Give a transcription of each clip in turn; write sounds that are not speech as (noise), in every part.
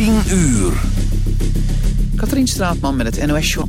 10 uur. Katrien Straatman met het NOS Show.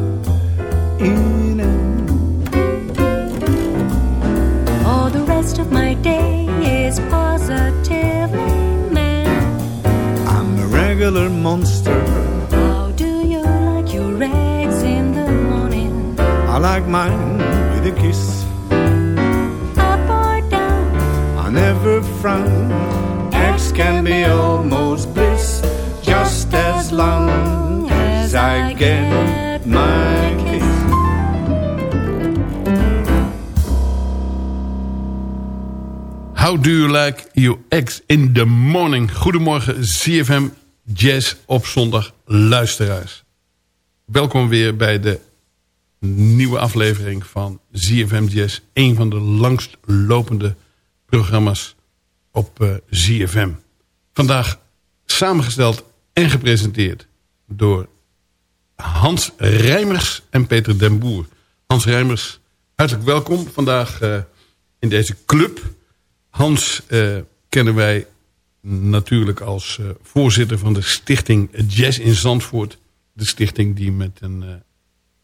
a regular monster. How do you like your eggs in the morning? I like mine with a kiss. Up or down? I never frown. Eggs can be almost bliss, just as long as I get my kiss. How do you like your eggs in the morning? Goedemorgen, ZFM Jazz op zondag, luisteraars. Welkom weer bij de nieuwe aflevering van ZFM Jazz. Een van de langst lopende programma's op eh, ZFM. Vandaag samengesteld en gepresenteerd door Hans Rijmers en Peter den Boer. Hans Rijmers, hartelijk welkom vandaag eh, in deze club. Hans eh, kennen wij natuurlijk als eh, voorzitter van de stichting Jazz in Zandvoort. De stichting die met een eh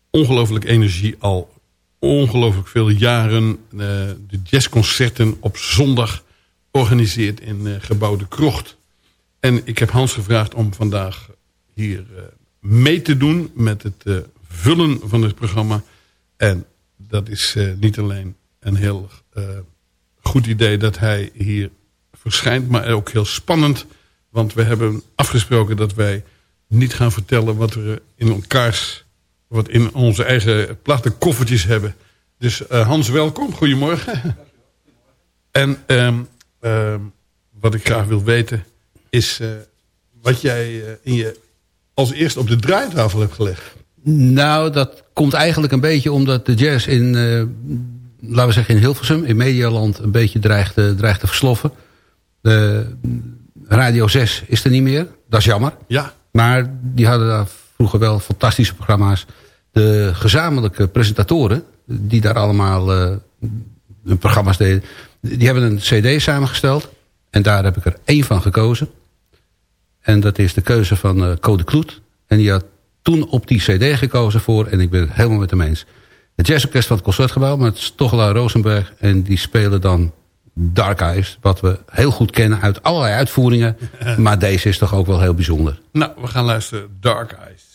ongelooflijk energie al ongelooflijk veel jaren eh, de jazzconcerten op zondag organiseert in gebouw De Krocht. En ik heb Hans gevraagd om vandaag hier mee te doen met het vullen van het programma. En dat is niet alleen een heel goed idee dat hij hier verschijnt, maar ook heel spannend. Want we hebben afgesproken dat wij niet gaan vertellen wat we in elkaars, wat in onze eigen platte koffertjes hebben. Dus eh, Hans, welkom. Goedemorgen. (laughs) En ehm, ehm, wat ik graag wil weten is eh, wat jij eh, in je als eerste op de draaitafel hebt gelegd. Nou, dat komt eigenlijk een beetje omdat de jazz in, laten we zeggen in Hilversum, in Medialand, een beetje dreigt, dreigt te versloffen. De Radio 6 is er niet meer, dat is jammer. Ja. Maar die hadden daar vroeger wel fantastische programma's. De gezamenlijke presentatoren, die daar allemaal eh, hun programma's deden, die hebben een cd samengesteld. En daar heb ik er één van gekozen. En dat is de keuze van eh Code Kloet. En die had toen op die cd gekozen voor, en ik ben het helemaal met hem eens. Het jazzorkest van het Concertgebouw met Stochelaar Rosenberg. En die spelen dan Dark Eyes, wat we heel goed kennen uit allerlei uitvoeringen. (laughs) Maar deze is toch ook wel heel bijzonder. Nou, we gaan luisteren. Dark Eyes.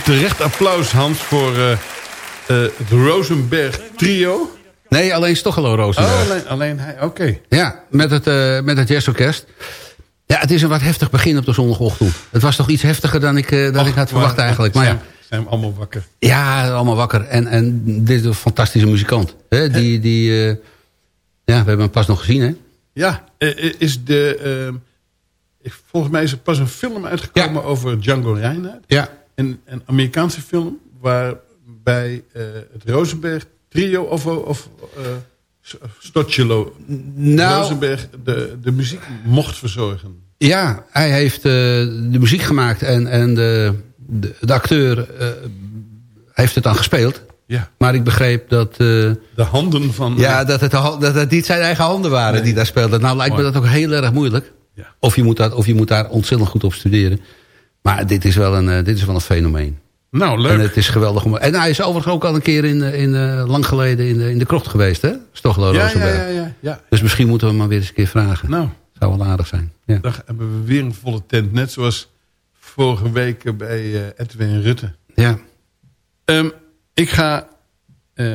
Een terecht applaus, Hans, voor eh, eh, het Rosenberg trio. Nee, alleen Stochelo Rosenberg. Oh, alleen, alleen hij, oké. Ja, met het, eh, met het jazzorkest. Ja, het is een wat heftig begin op de zondagochtend. Het was toch iets heftiger dan ik, eh, dan ik had verwacht eigenlijk. Maar ja, Zijn, we allemaal wakker. ja, allemaal wakker. En, en dit is een fantastische muzikant. Hè? Die, die, eh, ja, we hebben hem pas nog gezien, hè? Ja, eh, is de... ehm, ik- volgens mij is er pas een film uitgekomen over Django Reinhardt. Ja. Een, een Amerikaanse film waarbij eh, het Rosenberg trio of, of eh Stotchelo Nou, Rosenberg de, de muziek mocht verzorgen. ja, hij heeft eh, de muziek gemaakt en, en de, de, de acteur heeft het dan gespeeld. Ja, Maar ik begreep dat, de handen van... ja, dat, het, dat het niet zijn eigen handen waren Nee. die daar speelden. Nou lijkt me dat ook heel erg moeilijk. Ja. Of, je moet dat, of je moet daar ontzettend goed op studeren. Maar dit is wel een, eh, dit is wel een fenomeen. Nou, leuk. En het is geweldig. Om, en hij is overigens ook al een keer in, eh, in, eh, lang geleden in de, in de krocht geweest, hè? Stochelo ja, ja, ja, ja, ja. Dus misschien moeten we hem maar weer eens een keer vragen. Nou, Zou wel aardig zijn. Ja. dan hebben we weer een volle tent. Net zoals vorige week bij eh, Edwin Rutte. ja. Ehm, ik ga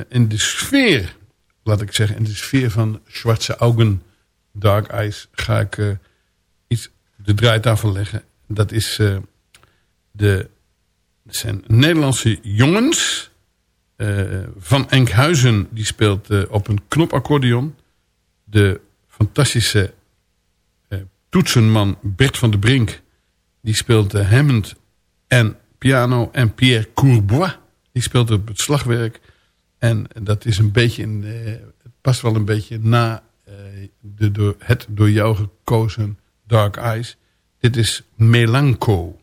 in de sfeer, laat ik zeggen, in de sfeer van Schwarze Augen, Dark Eyes, ga ik iets de draaitafel leggen. Dat is de, zijn Nederlandse jongens eh, van Enkhuizen. Die speelt eh, op een knopaccordeon. De fantastische eh, toetsenman Bert van der Brink. Die speelt Hammond en piano. En Pierre Courbois. Die speelt op het slagwerk. En dat is een beetje in, het past wel een beetje na de, door, het door jou gekozen Dark Eyes. Dit is Melanco.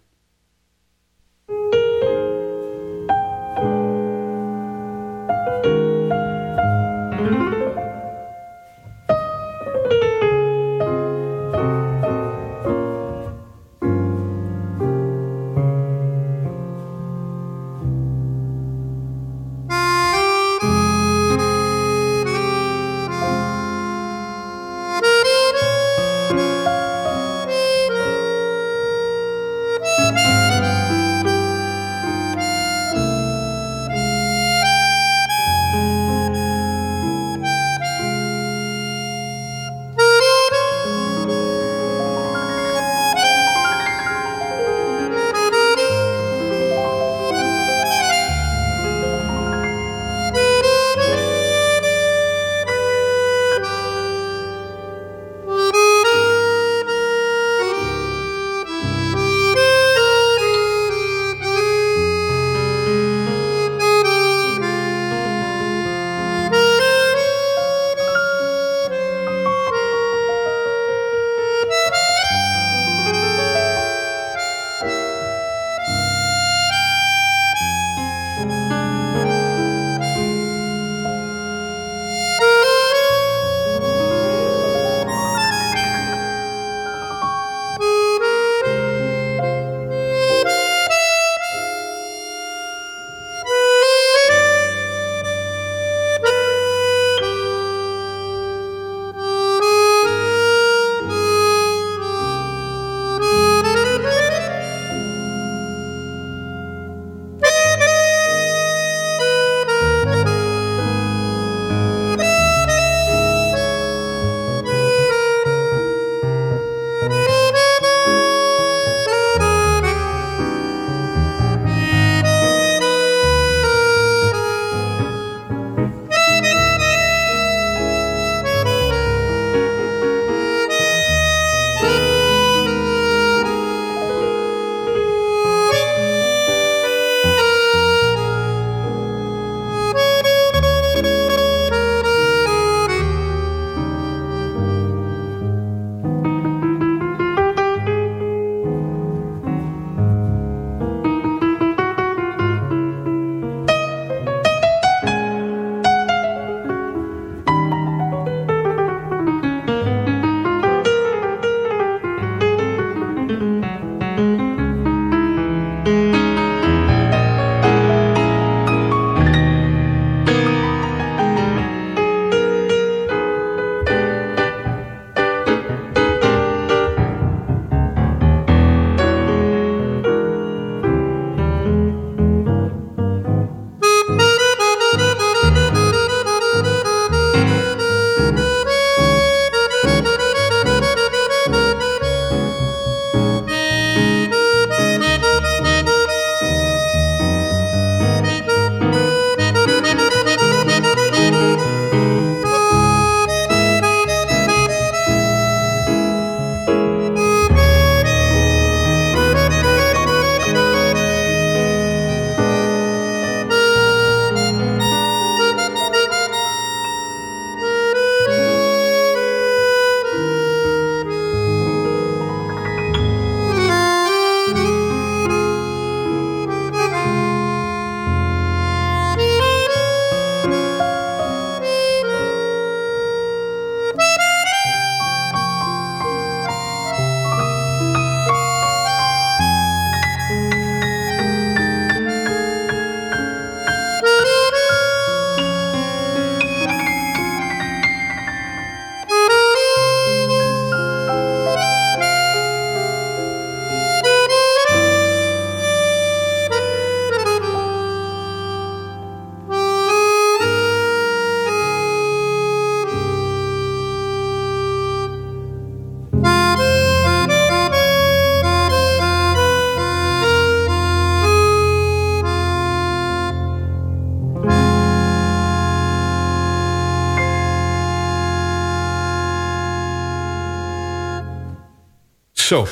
Zo,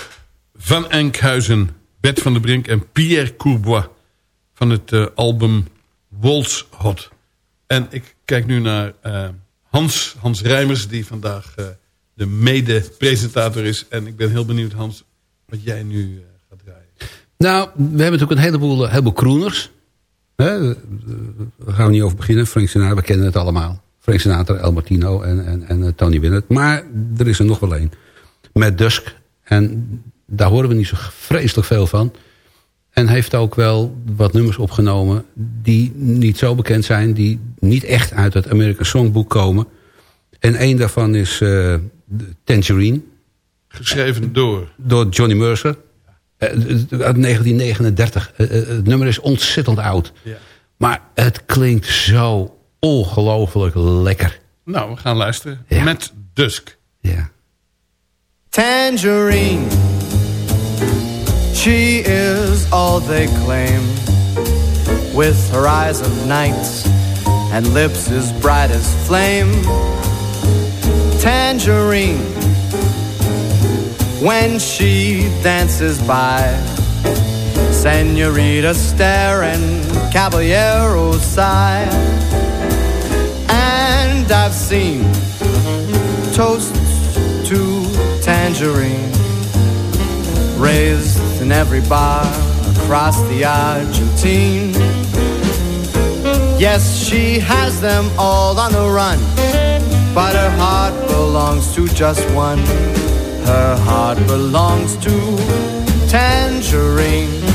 Van Enkhuizen, Bert van der Brink en Pierre Courbois... van het eh, album Waltz Hot. En ik kijk nu naar eh, Hans, Hans Rijmers... die vandaag eh, de mede-presentator is. En ik ben heel benieuwd, Hans, wat jij nu gaat draaien. Nou, we hebben natuurlijk een heleboel, heleboel crooners. Hè? Daar gaan we niet over beginnen. Frank Sinatra, we kennen het allemaal. Frank Sinatra, El Martino en, en, en Tony Bennett. Maar er is er nog wel één. Met Dusk. En daar horen we niet zo vreselijk veel van. En heeft ook wel wat nummers opgenomen die niet zo bekend zijn. Die niet echt uit het American Songbook komen. En één daarvan is uh, Tangerine. Geschreven door? Door Johnny Mercer. Uh, uit 1939. Uh, het nummer is ontzettend oud. Ja. Maar het klinkt zo ongelooflijk lekker. Nou, we gaan luisteren. Ja. Met Dusk. Ja. Tangerine. She is all they claim. With her eyes of night And lips as bright as flame. Tangerine. When she dances by Senorita stare and Caballero sigh. And I've seen Toasts to tangerine Raised in every bar across the Argentine. Yes, she has them all on the run, but her heart belongs to just one. Her heart belongs to Tangerine.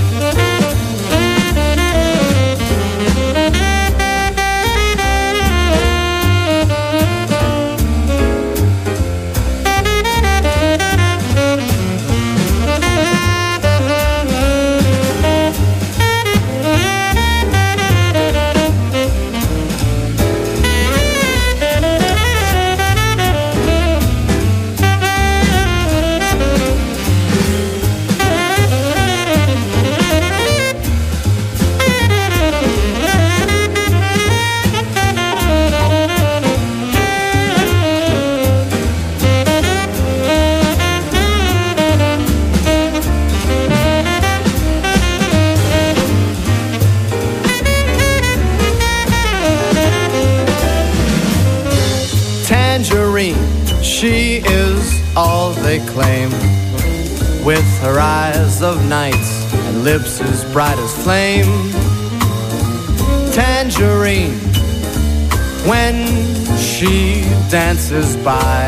Dances by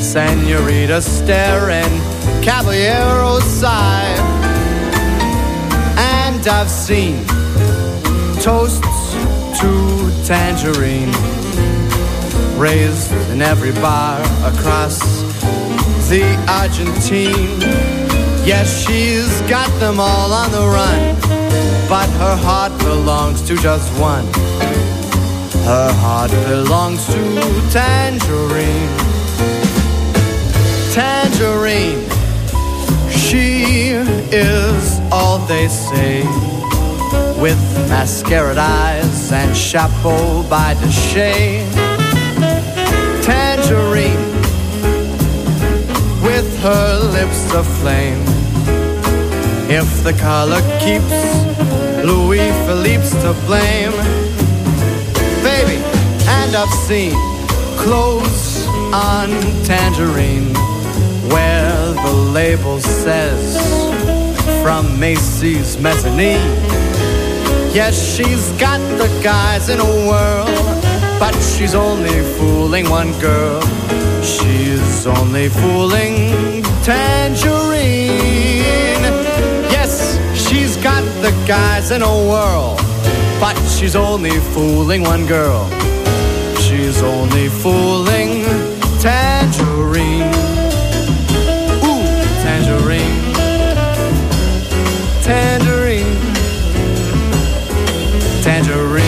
Senorita stare and Caballero sigh And I've seen Toasts to Tangerine Raised in every bar across the Argentine. Yes, she's got them all on the run, but her heart belongs to just one. Her heart belongs to Tangerine. Tangerine, she is all they say. With mascara eyes and chapeau by Deshay. Tangerine with her lips aflame. If the color keeps Louis Philippe's to blame, baby, and I've seen clothes on tangerine where the label says from Macy's mezzanine. Yes, she's got the guys in a whirl, but she's only fooling one girl. She's only fooling Tangerine. Yes, she's got the guys in a whirl, but she's only fooling one girl. She's only fooling Tangerine. Ooh, Tangerine. Tangerine. Tangerine.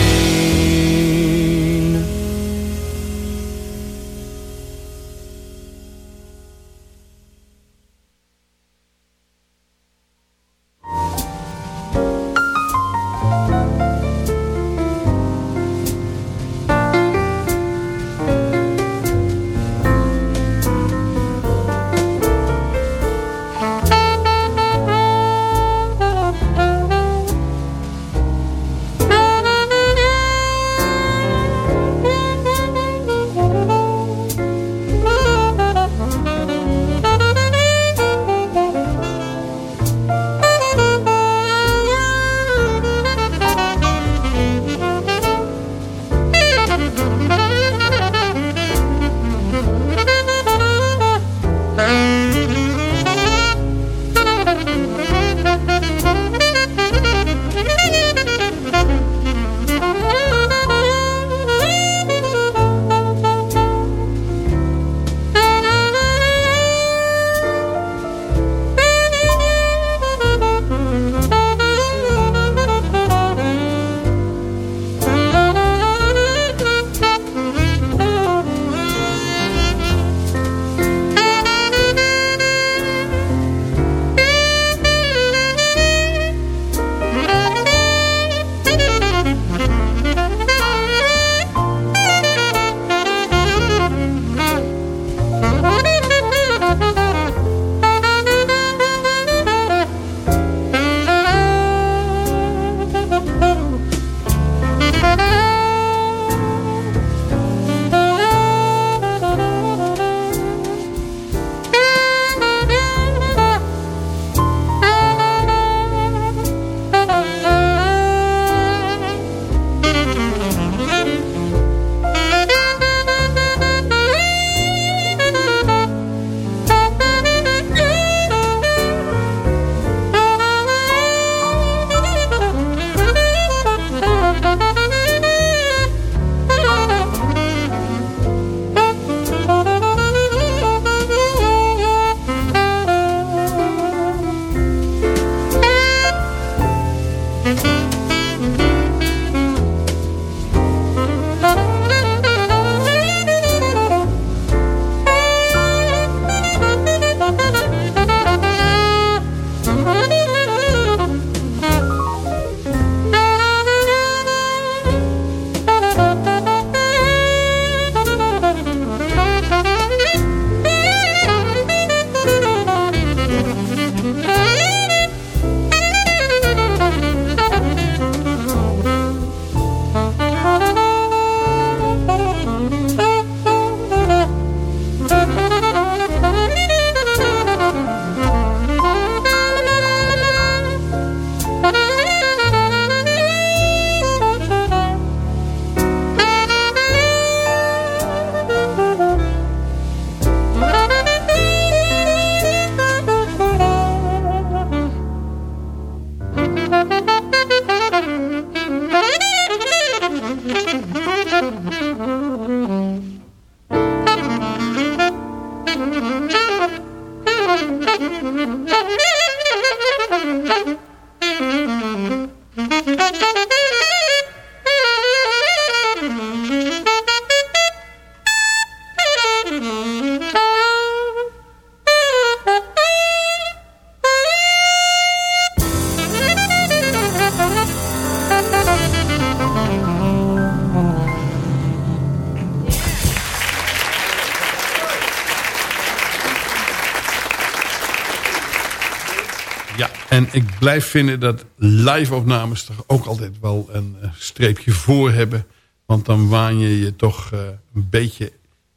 Blijf vinden dat live-opnames toch ook altijd wel een eh, streepje voor hebben. Want dan waan je je toch eh, een beetje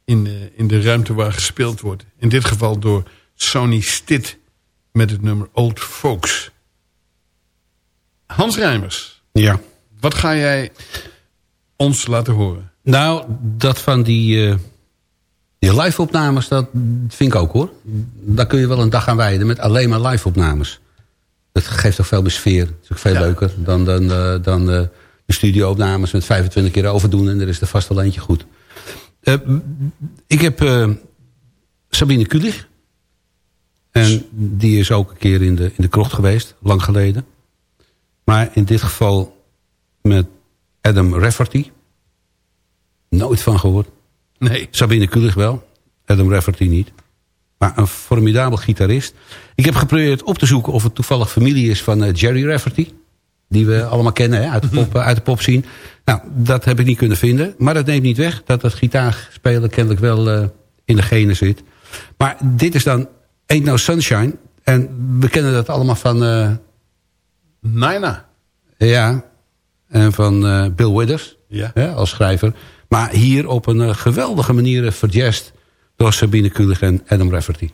in de, in de ruimte waar gespeeld wordt. In dit geval door Sony Stitt met het nummer Old Folks. Hans Rijmers. Ja. Wat ga jij ons laten horen? Nou, dat van die, uh, die live-opnames, dat vind ik ook hoor. Daar kun je wel een dag aan wijden met alleen maar live-opnames. Dat geeft toch veel meer sfeer. Dat is ook veel Ja. leuker dan, dan, eh, dan eh, de studio-opnames met 25 keer overdoen... en er is er vast wel eentje goed. Eh, ik heb Sabine Kulich. En die is ook een keer in de, in de krocht geweest, lang geleden. Maar in dit geval met Adam Rafferty. Nooit van gehoord. Nee. Sabine Kulig wel. Adam Rafferty niet. Maar een formidabel gitarist. Ik heb geprobeerd op te zoeken of het toevallig familie is van eh, Jerry Rafferty. Die we allemaal kennen hè, uit, de pop, uit de pop scene. Nou, dat heb ik niet kunnen vinden. Maar dat neemt niet weg dat het gitaarspelen kennelijk wel eh, in de genen zit. Maar dit is dan Ain't No Sunshine. En we kennen dat allemaal van... eh, Naina. ja, en van eh, Bill Withers Ja. hè, als schrijver. Maar hier op een eh, geweldige manier eh, verjazd door Sabine Kulig en Adam Rafferty.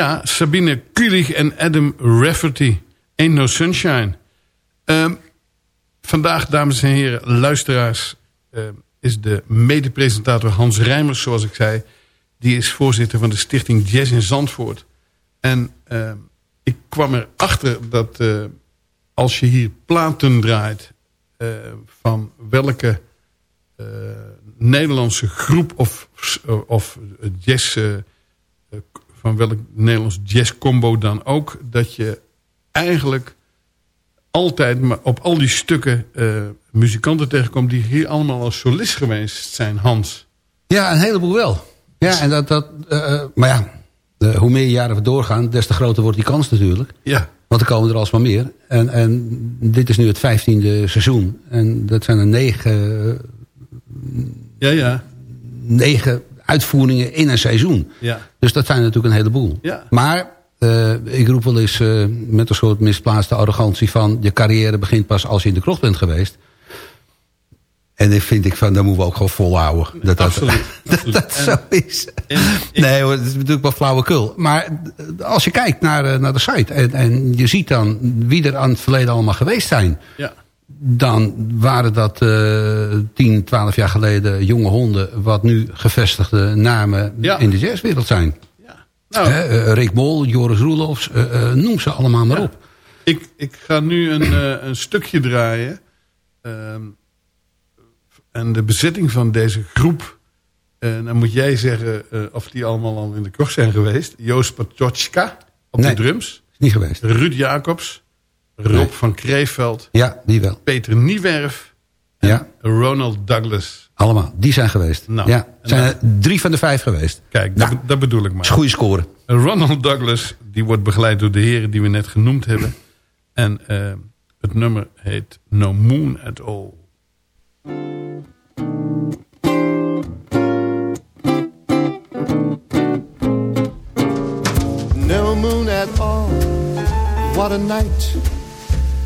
Ja, Sabine Kulig en Adam Rafferty. Ain't No Sunshine. Ehm, vandaag, dames en heren, luisteraars... ehm, is de medepresentator Hans Rijmers, zoals ik zei. Die is voorzitter van de stichting Jazz in Zandvoort. En ehm, ik kwam erachter dat eh, als je hier platen draait... eh, van welke eh, Nederlandse groep of, of. Van welk Nederlands jazzcombo dan ook... dat je eigenlijk altijd maar op al die stukken eh, muzikanten tegenkomt... die hier allemaal als solist geweest zijn, Hans. Ja, een heleboel wel. Ja, en dat, dat, eh, eh, maar ja, hoe meer jaren we doorgaan, des te groter wordt die kans natuurlijk. Ja. Want er komen er alsmaar meer. En, en dit is nu het vijftiende seizoen. En dat zijn er negen, Ja, ja. negen uitvoeringen in een seizoen. Ja. Dus dat zijn natuurlijk een heleboel. Ja. Maar eh, ik roep wel eens eh, met een soort misplaatste arrogantie van... je carrière begint pas als je in de krocht bent geweest. En dan vind ik van, dan moeten we ook gewoon volhouden. Dat dat, Absoluut, (laughs) dat, absoluut. dat En- zo is. En Nee hoor, het is natuurlijk wel flauwekul. Maar als je kijkt naar, eh, naar de site... En, en je ziet dan wie er aan het verleden allemaal geweest zijn... Ja. Dan waren dat eh 10, 12 jaar geleden jonge honden... wat nu gevestigde namen Ja. in de jazzwereld zijn. Nou, Hè, eh, Rick Mol, Joris Roelofs, eh, eh, noem ze allemaal maar Ja. op. ik, ik ga nu een, een stukje draaien. Ehm, en de bezetting van deze groep... En dan moet jij zeggen of die allemaal al in de kroeg zijn geweest. Joost Patotschka op Nee. de drums. Niet geweest. Ruud Jacobs. Rob Nee. van Kreeveld. Ja, die wel. Peter Niewerf. Ja, Ronald Douglas. allemaal. Die zijn geweest. Nou, ja, zijn dan- er drie van de vijf geweest. Kijk, Nou. dat, be- dat bedoel ik maar. Dat is een goede score. Ronald Douglas, die wordt begeleid door de heren die we net genoemd hebben. En eh, het nummer heet No Moon at All. No moon at all, what a night.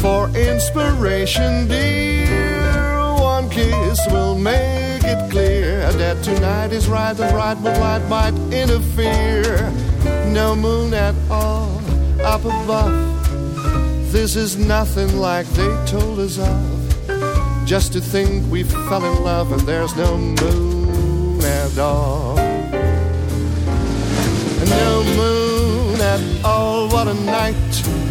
for inspiration, dear? One kiss will make it clear that tonight is right and right moonlight might interfere. No moon at all up above. This is nothing like they told us of. Just to think we fell in love and there's no moon at all. No moon at all, what a night.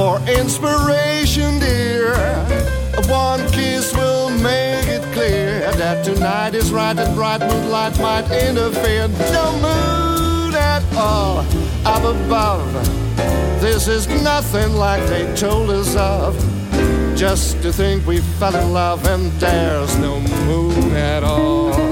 for inspiration, dear? One kiss will make it clear that tonight is right and bright moonlight might interfere. No moon at all up above. This is nothing like they told us of. Just to think we fell in love and there's no moon at all.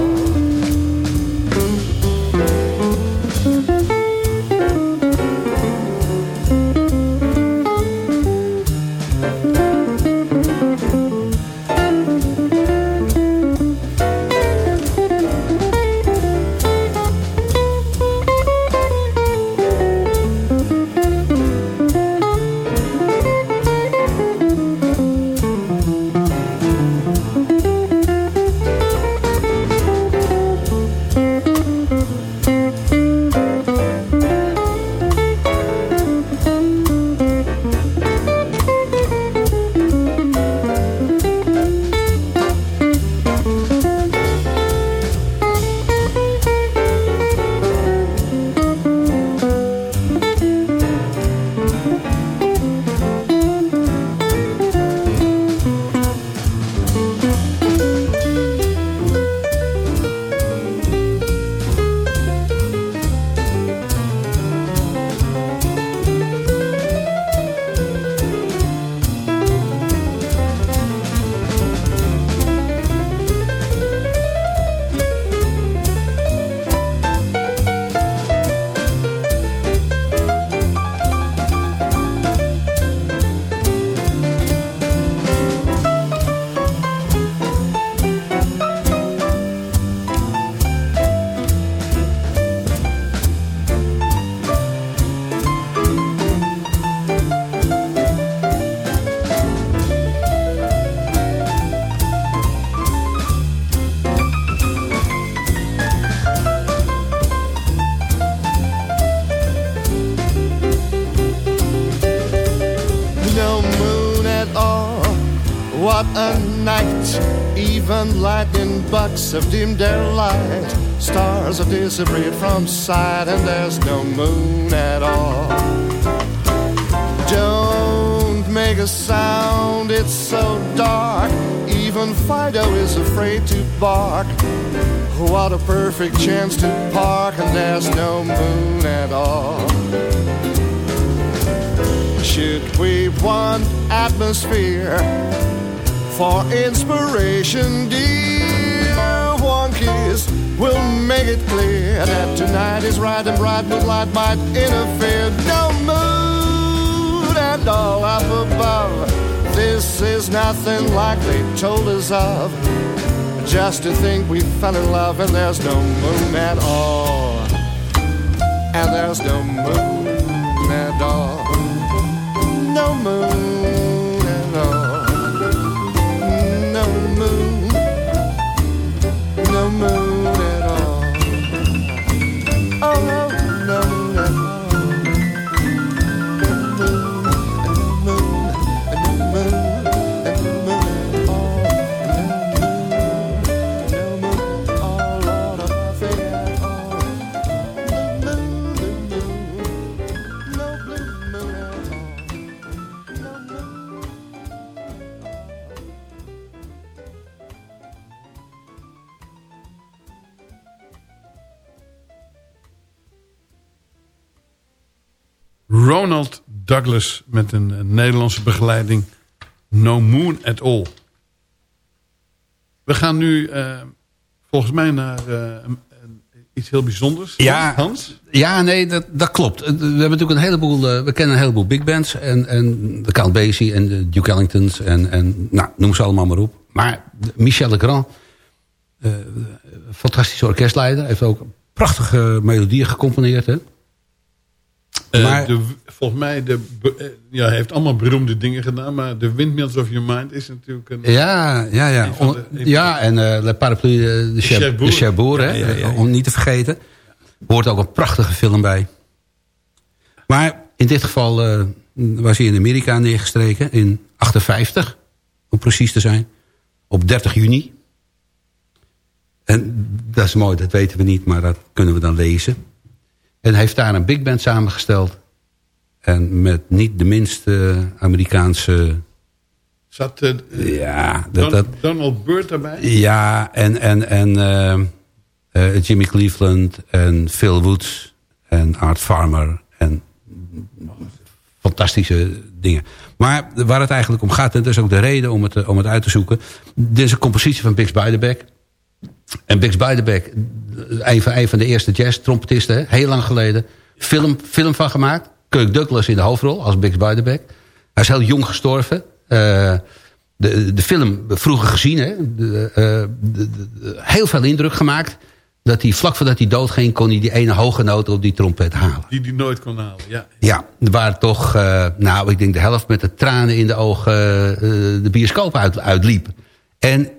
Lightning bugs have dimmed their light. Stars have disappeared from sight, and there's no moon at all. Don't make a sound, it's so dark. Even Fido is afraid to bark. What a perfect chance to park, and there's no moon at all. Should we want atmosphere for inspiration, dear? Will make it clear that tonight is right and bright moonlight might interfere. No moon and all up above. This is nothing like they told us of. Just to think we fell in love and there's no moon at all. And there's no moon at all. No moon Douglas met een, eh, Nederlandse begeleiding. No Moon at All. We gaan nu eh, volgens mij naar eh, iets heel bijzonders. Ja, Hans? Ja, nee, dat, dat klopt. We hebben natuurlijk een heleboel, eh, we kennen een heleboel big bands. En, en de Count Basie en de Duke Ellingtons en, en nou, noem ze allemaal maar op. Maar Michel Legrand, eh, fantastische orkestleider, heeft ook prachtige melodieën gecomponeerd. Hè? Eh, Maar- de, volgens mij, de, eh, ja, hij heeft allemaal beroemde dingen gedaan. Maar de Windmills of Your Mind is natuurlijk een... Ja, ja, ja. De- ja, en eh Le Parapluie de, de, Cher- Cherbourg. de Cherbourg, hè, Ja, ja, ja, ja. om niet te vergeten. Hoort ook een prachtige film bij. Maar in dit geval was hij in Amerika neergestreken in 58, om precies te zijn. Op 30 juni. En dat is mooi, dat weten we niet, maar dat kunnen we dan lezen. En heeft daar een big band samengesteld. En met niet de minste Amerikaanse... Zat eh, Ja, dat, dat, Donald Byrd daarbij? ja, en, en, en eh, eh, Jimmy Cleveland en Phil Woods en Art Farmer en fantastische dingen. Maar waar het eigenlijk om gaat, en dat is ook de reden om het, om het uit te zoeken. Dit is een compositie van Bix Beiderbecke. En Bix Beiderbecke, een van, een van de eerste jazz-trompetisten, heel lang geleden. Film, film van gemaakt. Kirk Douglas in de hoofdrol als Bix Beiderbecke. Hij is heel jong gestorven. Eh, de, de film vroeger gezien, hè, de, eh, de- heel veel indruk gemaakt. Dat hij vlak voordat hij doodging, kon hij die ene hoge noot op die trompet halen. Die die nooit kon halen, ja. Ja, waar toch, eh, nou, ik denk de helft met de tranen in de ogen de bioscoop uit, uitliep. En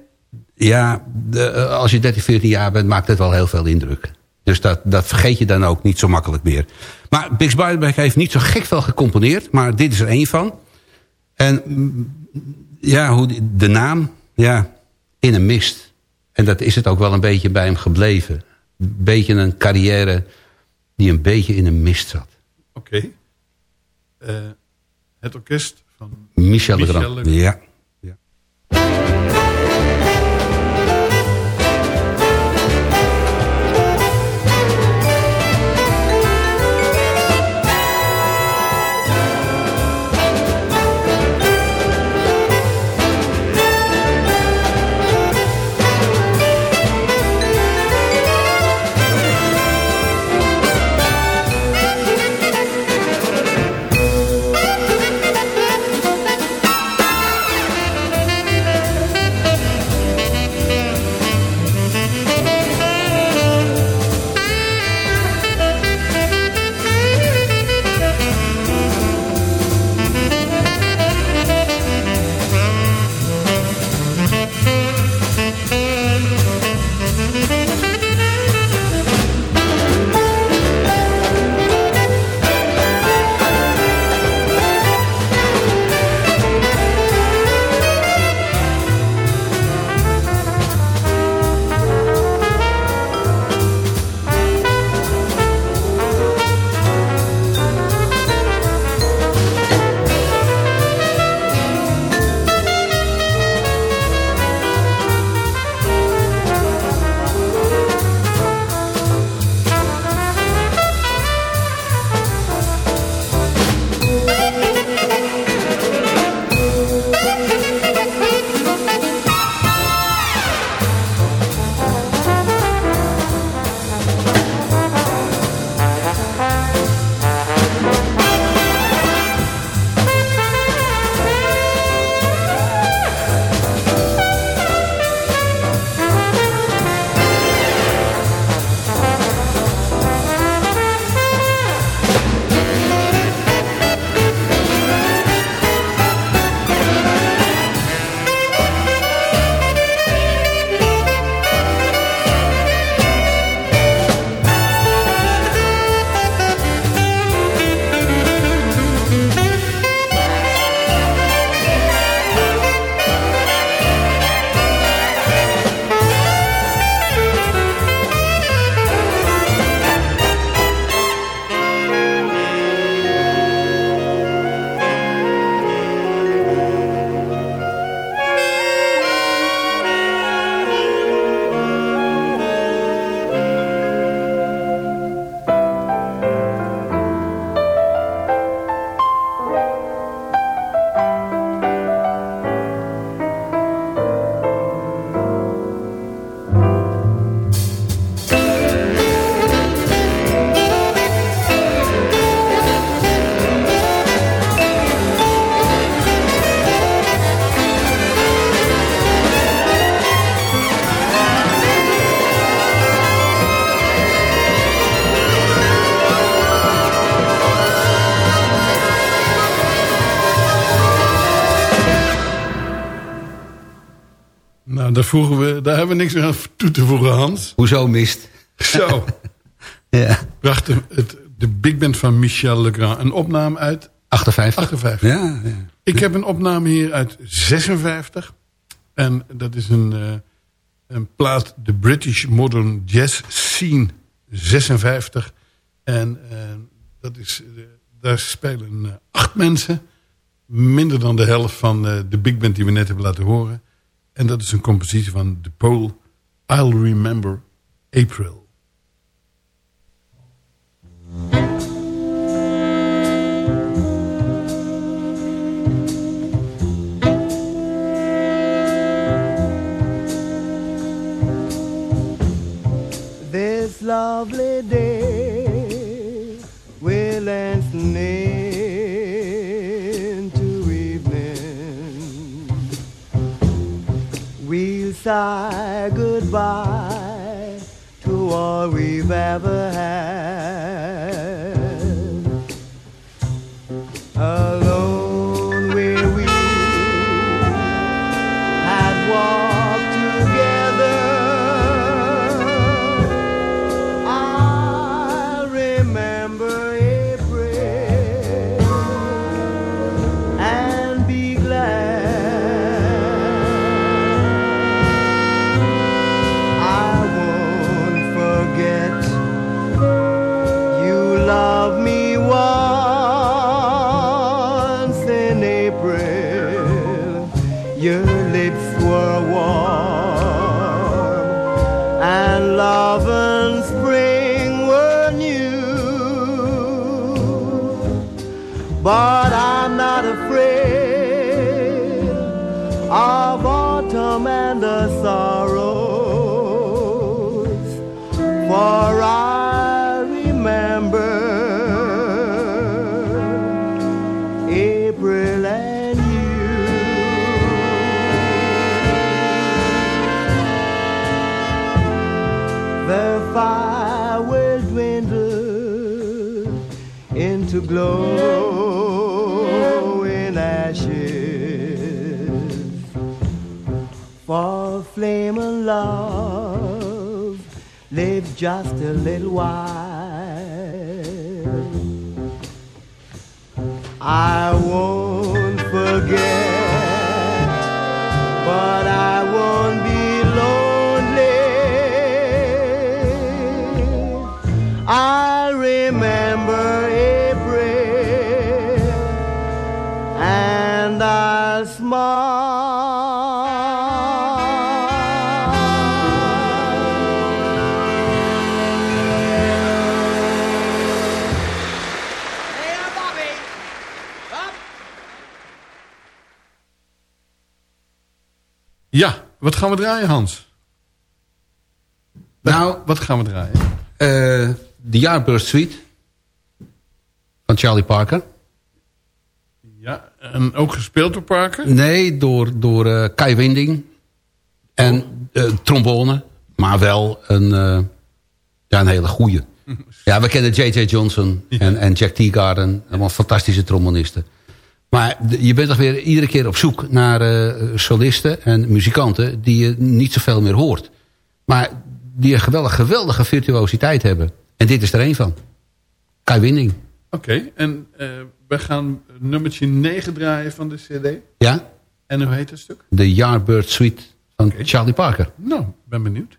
ja, de, eh, als je 13, 14 jaar bent, maakt het wel heel veel indruk. Dus dat, dat vergeet je dan ook niet zo makkelijk meer. Maar Bix Beiderbecke heeft niet zo gek veel gecomponeerd, maar dit is er één van. En mm, ja, hoe de naam, ja, in een mist. En dat is het ook wel een beetje bij hem gebleven. Een beetje een carrière die een beetje in een mist zat. Oké. Eh, het orkest van Michel Michel Legrand. Legrand. Ja. Nou, daar, vroegen we, daar hebben we niks meer aan toe te voegen, Hans. Hoezo mist? Zo. (laughs) ja. Bracht de, het, de big band van Michel Legrand. Een opname uit 58. 58. Ja, ja. Ik heb een opname hier uit 56. En dat is een, eh, een plaat, de British Modern Jazz Scene 56. En eh, dat is, eh, daar spelen acht mensen. Minder dan de helft van de big band die we net hebben laten horen. En dat is een compositie van De Pole, I'll Remember April. This lovely day will lengthen sigh goodbye to all we've ever had. Into glowing ashes. For flame of love live just a little while. I won't forget, wat gaan we draaien, Hans? Nou, Wat gaan we draaien? eh, de Jaarburst Suite van Charlie Parker. Ja, en ook gespeeld door Parker? Nee, door, door eh, Kai Winding. En eh, trombone. Maar wel een, ja, een hele goeie. (laughs) Ja, we kennen J.J. Johnson en, en Jack Teagarden. Allemaal fantastische trombonisten. Maar je bent toch weer iedere keer op zoek naar eh, solisten en muzikanten... die je niet zoveel meer hoort. Maar die een geweldige, geweldige virtuositeit hebben. En dit is er één van. Kai Winding. Oké, en eh, we gaan nummertje 9 draaien van de cd. Ja? En hoe heet het stuk? De Yardbird Suite van Charlie Parker. Nou, ben benieuwd.